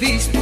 que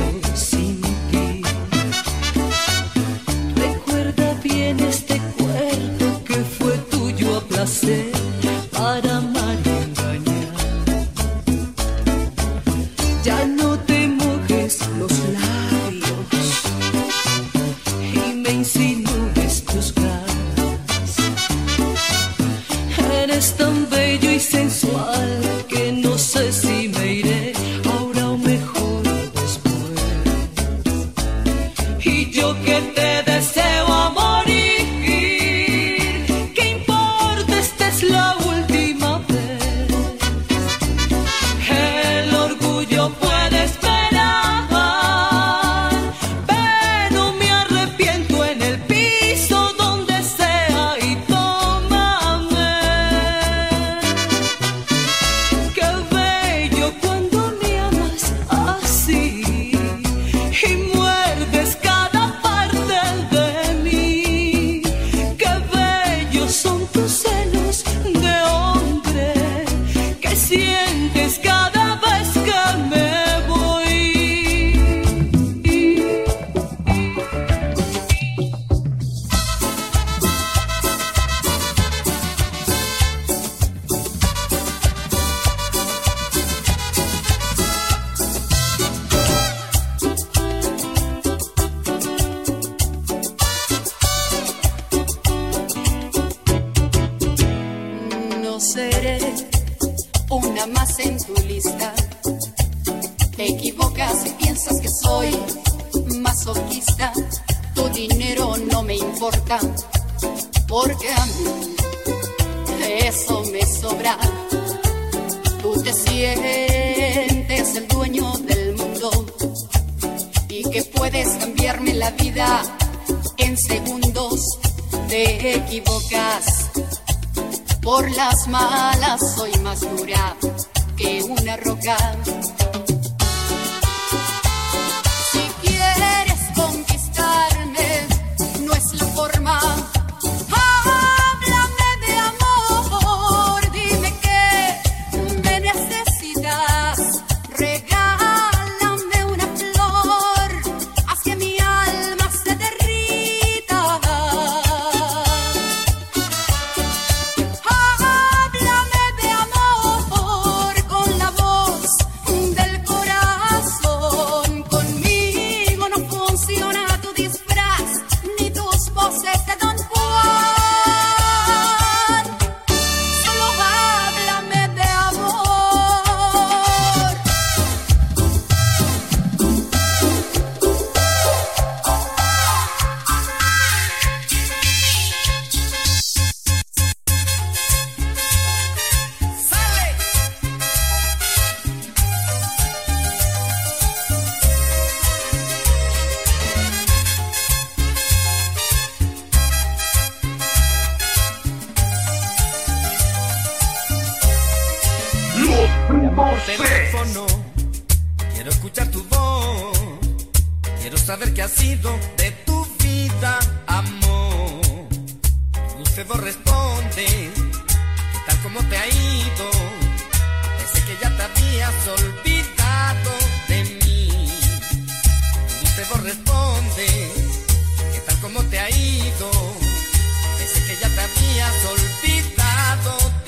lista. Te equivocas y piensas que soy masoquista. Tu dinero no me importa, porque a mí eso me sobra. Tú te sientes el dueño del mundo y que puedes cambiarme la vida en segundos. Te equivocas por las malas soy más dura. got veces vos respondes, tal como te ha ido, pensé que ya te habías olvidado de mí. Te vos respondes, que tal como te ha ido, pensé que ya te habías olvidado de mí.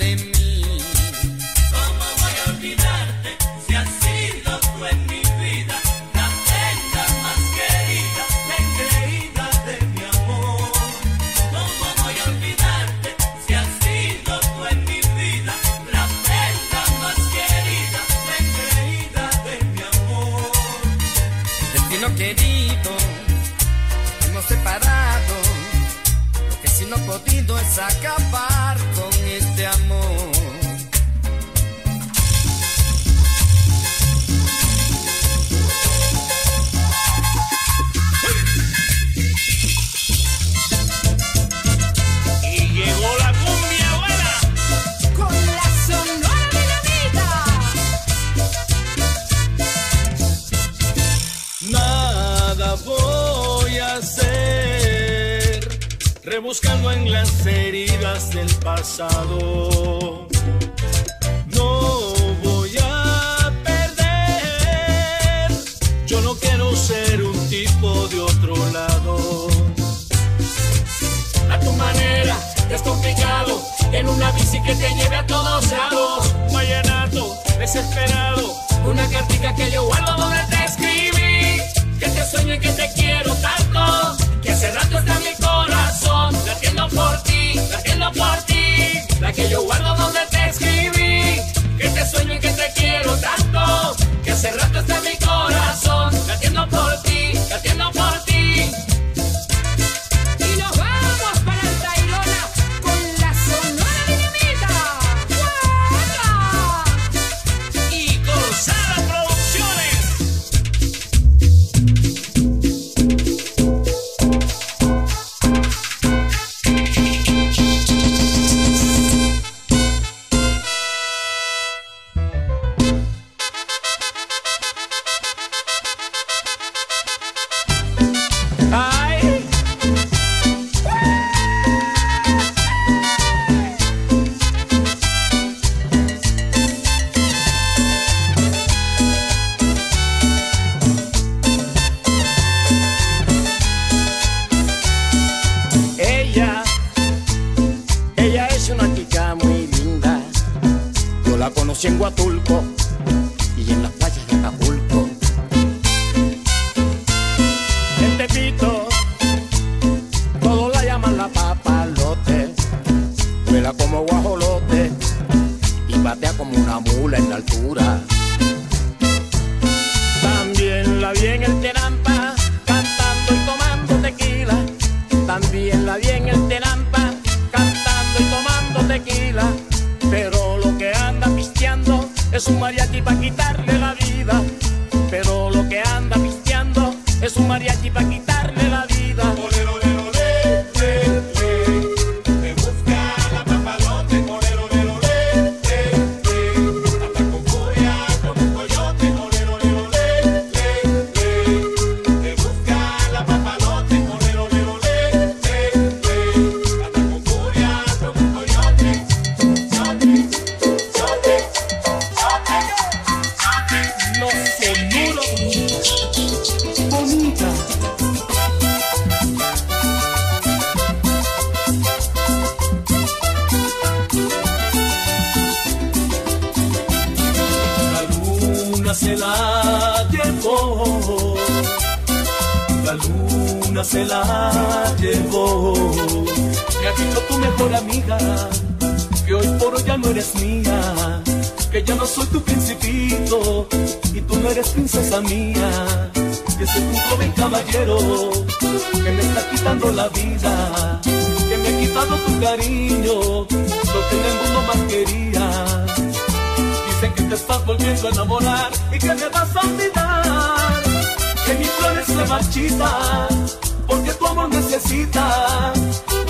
buscando en las heridas del pasado. No voy a perder, yo no quiero ser un tipo de otro lado. A tu manera, es complicado, en una bici que te lleve a todos lados. Vallenato, desesperado, una cartica que yo guardo donde te escribí, que te sueño y que te quiero tanto. por ti, la que yo guardo donde te escribí, que te sueño y que te quiero tanto, que hace rato está en mi corazón, latiendo por ti. Para quitarle la vida. Pero lo que anda pisteando es un mariachi para se la llevó. Me ha dicho tu mejor amiga que hoy por hoy ya no eres mía, que ya no soy tu principito y tú no eres princesa mía. Que soy un joven caballero que me está quitando la vida, que me ha quitado tu cariño, lo que en el mundo más quería Sé que te estás volviendo a enamorar y que me vas a olvidar. Que mis flores se marchitan porque tu amor necesita.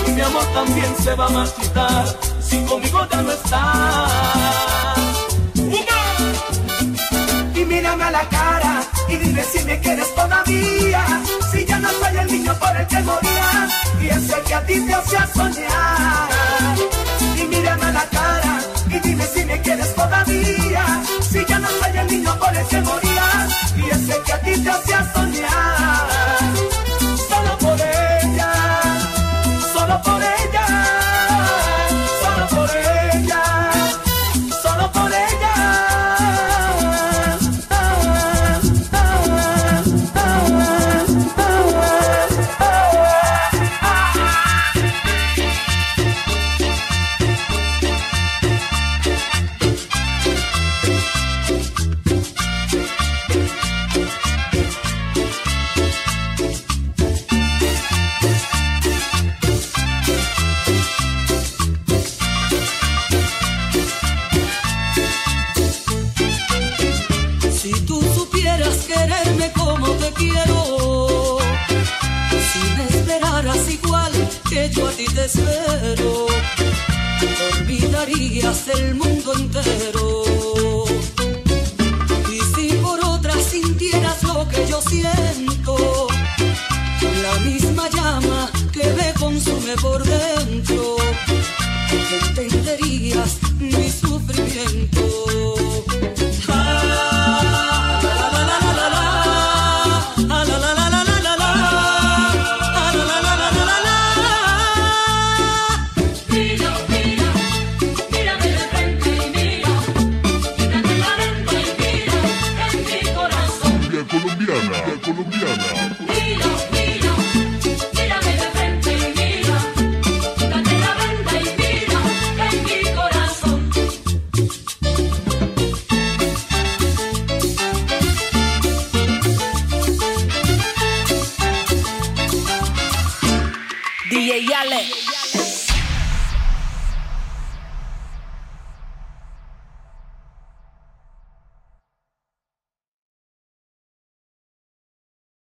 Y mi amor también se va a marchitar si conmigo ya no estás. Y mírame a la cara y dime si me quieres todavía. Si ya no soy el niño por el que moría y es el que a ti te hacía soñar. Y mírame a la cara y dime si me quieres todavía. Si ya no soy el niño por el que moría y es el que a ti te hacía soñar. Yo a ti te espero, olvidarías el mundo entero. Y si por otra sintieras lo que yo siento, la misma llama que me consume por dentro,